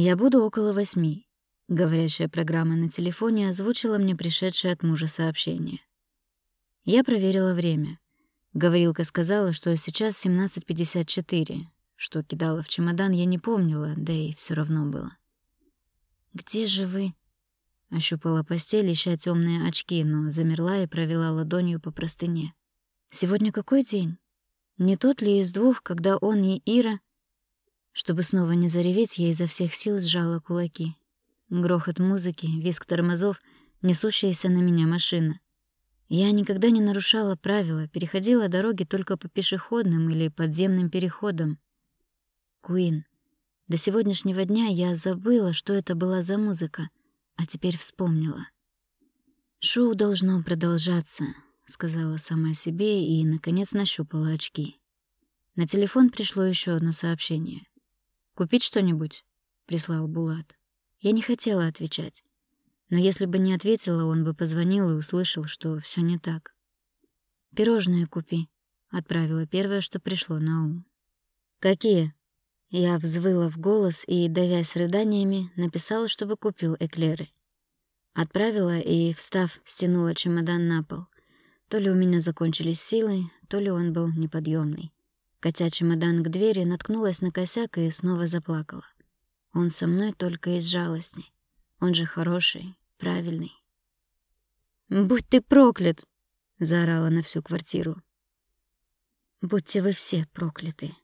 «Я буду около восьми», — говорящая программа на телефоне озвучила мне пришедшее от мужа сообщение. Я проверила время. Говорилка сказала, что сейчас 17.54. Что кидала в чемодан, я не помнила, да и все равно было. «Где же вы?» Ощупала постель, ища темные очки, но замерла и провела ладонью по простыне. «Сегодня какой день? Не тот ли из двух, когда он и Ира...» Чтобы снова не зареветь, я изо всех сил сжала кулаки. Грохот музыки, визг тормозов, несущаяся на меня машина. Я никогда не нарушала правила, переходила дороги только по пешеходным или подземным переходам. Куин. До сегодняшнего дня я забыла, что это была за музыка, а теперь вспомнила. «Шоу должно продолжаться», — сказала сама себе и, наконец, нащупала очки. На телефон пришло еще одно сообщение. «Купить что-нибудь?» — прислал Булат. Я не хотела отвечать. Но если бы не ответила, он бы позвонил и услышал, что все не так. «Пирожные купи», — отправила первое, что пришло на ум. «Какие?» Я взвыла в голос и, давясь рыданиями, написала, чтобы купил эклеры. Отправила и, встав, стянула чемодан на пол. То ли у меня закончились силы, то ли он был неподъемный. Катя чемодан к двери, наткнулась на косяк и снова заплакала. Он со мной только из жалости. Он же хороший, правильный. «Будь ты проклят!» — заорала на всю квартиру. «Будьте вы все прокляты!»